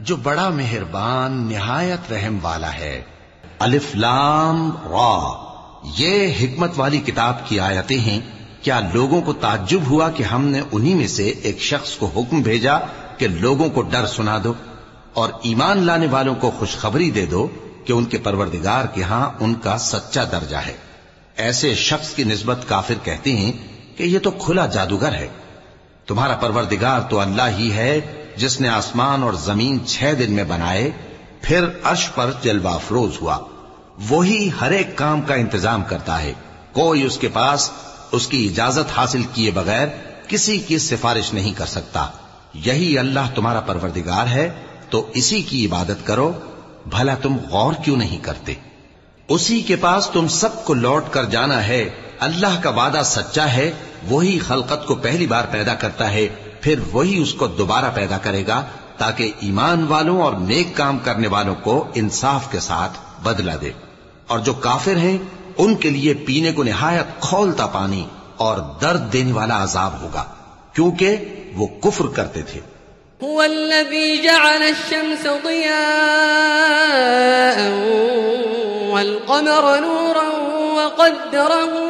جو بڑا مہربان، نہایت رحم والا ہے۔ الف لام را۔ یہ حکمت والی کتاب کی آیتیں ہیں۔ کیا لوگوں کو تعجب ہوا کہ ہم نے انہی میں سے ایک شخص کو حکم بھیجا کہ لوگوں کو ڈر سنا دو اور ایمان لانے والوں کو خوشخبری دے دو کہ ان کے پروردگار کے ہاں ان کا سچا درجہ ہے۔ ایسے شخص کی نسبت کافر کہتے ہیں کہ یہ تو کھلا جادوگر ہے۔ تمہارا پروردگار تو اللہ ہی ہے۔ جس نے آسمان اور زمین چھ دن میں بنائے، پھر عرش پر جلوہ افروز ہوا۔ وہی ہر ایک کام کا انتظام کرتا ہے۔ کوئی اس کے پاس اس کی اجازت حاصل کیے بغیر کسی کی سفارش نہیں کر سکتا۔ یہی اللہ تمہارا پروردگار ہے، تو اسی کی عبادت کرو۔ بھلا تم غور کیوں نہیں کرتے؟ اسی کے پاس تم سب کو لوٹ کر جانا ہے۔ اللہ کا وعدہ سچا ہے، وہی خلقت کو پہلی بار پیدا کرتا ہے۔ پھر وہی اس کو دوبارہ پیدا کرے گا تاکہ ایمان والوں اور نیک کام کرنے والوں کو انصاف کے ساتھ بدلہ دے۔ اور جو کافر ہیں، ان کے لیے پینے کو نہایت کھولتا پانی اور درد دینے والا عذاب ہوگا، کیونکہ وہ کفر کرتے تھے۔ هو الذي جعل الشمس ضياء والقمر نورا وقدره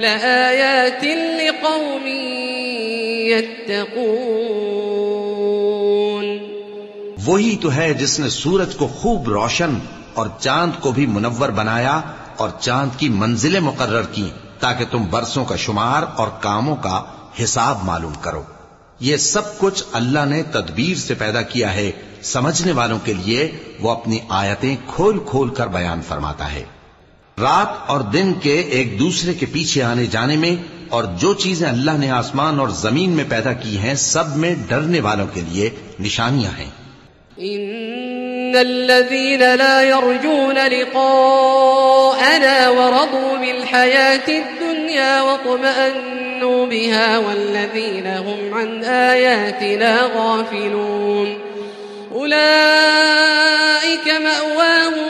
لقوم يتقون. وہی تو ہے جس نے سورج کو خوب روشن اور چاند کو بھی منور بنایا اور چاند کی منزلیں مقرر کی تاکہ تم برسوں کا شمار اور کاموں کا حساب معلوم کرو۔ یہ سب کچھ اللہ نے تدبیر سے پیدا کیا ہے، سمجھنے والوں کے لیے وہ اپنی آیتیں کھول کھول کر بیان فرماتا ہے۔ رات اور دن کے ایک دوسرے کے پیچھے آنے جانے میں اور جو چیزیں اللہ نے آسمان اور زمین میں پیدا کی ہیں، سب میں ڈرنے والوں کے لیے نشانیاں ہیں۔ إن الذين لا يرجون لقاءنا ورضوا بالحياة الدنيا واطمأنوا بها والذين هم عن آياتنا غافلون أولئك مأواهم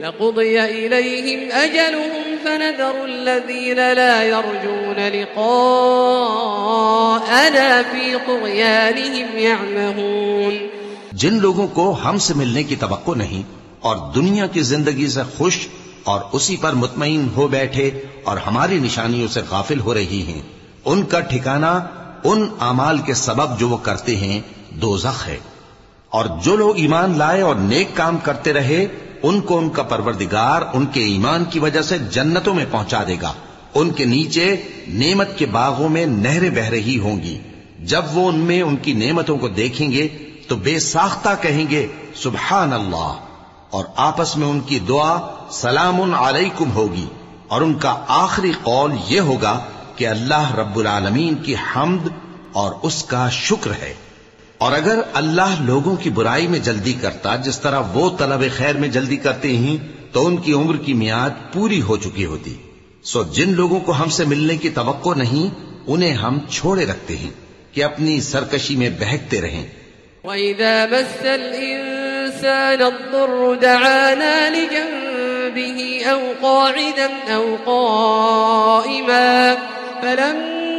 لقضي إليهم أجلهم فنذر الذين لا يرجون لقاءنا في طغيانهم يعمهون. جن لوگوں کو ہم سے ملنے کی توقع نہیں اور دنیا کی زندگی سے خوش اور اسی پر مطمئن ہو بیٹھے اور ہماری نشانیوں سے غافل ہو رہی ہیں۔ ان کا ٹھکانہ، ان اعمال کے سبب جو وہ کرتے ہیں، دوزخ ہے۔ اور جو لوگ ایمان لائے اور نیک کام کرتے رہے ان کو ان کا پروردگار ان کے ایمان کی وجہ سے جنتوں میں پہنچا دے گا۔ ان کے نیچے نعمت کے باغوں میں نہریں بہ رہی ہوں گی۔ جب وہ ان میں ان کی نعمتوں کو دیکھیں گے تو بے ساختہ کہیں گے سبحان اللہ اور آپس میں ان کی دعا سلام علیکم ہوگی۔ اور ان کا آخری قول یہ ہوگا کہ اللہ رب العالمین کی حمد اور اس کا شکر ہے۔ اور اگر اللہ لوگوں کی برائی میں جلدی کرتا، جس طرح وہ طلب خیر میں جلدی کرتے ہیں، تو ان کی عمر کی میعاد پوری ہو چکی ہوتی۔ سو جن لوگوں کو ہم سے ملنے کی توقع نہیں، انہیں ہم چھوڑے رکھتے ہیں، کہ اپنی سرکشی میں بہکتے رہیں۔ وإذا مس الإنسان الضر دعانا لجنبه أو قاعدا أو قائما فلما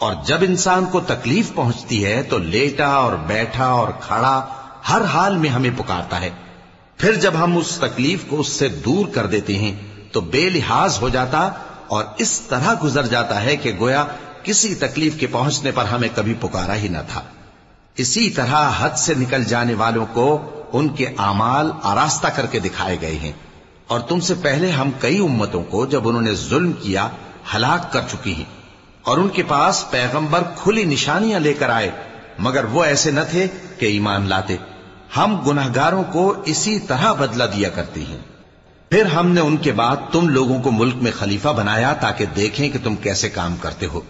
اور جب انسان کو تکلیف پہنچتی ہے تو لیٹا اور بیٹھا اور کھڑا ہر حال میں ہمیں پکارتا ہے۔ پھر جب ہم اس تکلیف کو اس سے دور کر دیتے ہیں تو بے لحاظ ہو جاتا اور اس طرح گزر جاتا ہے کہ گویا کسی تکلیف کے پہنچنے پر ہمیں کبھی پکارا ہی نہ تھا۔ اسی طرح حد سے نکل جانے والوں کو ان کے اعمال آراستہ کر کے دکھائے گئے ہیں۔ اور تم سے پہلے ہم کئی امتوں کو جب انہوں نے ظلم کیا، ہلاک کر چکی ہیں۔ اور ان کے پاس پیغمبر کھلی نشانیاں لے کر آئے، مگر وہ ایسے نہ تھے کہ ایمان لاتے۔ ہم گناہگاروں کو اسی طرح بدلہ دیا کرتے ہیں۔ پھر ہم نے ان کے بعد تم لوگوں کو ملک میں خلیفہ بنایا تاکہ دیکھیں کہ تم کیسے کام کرتے ہو۔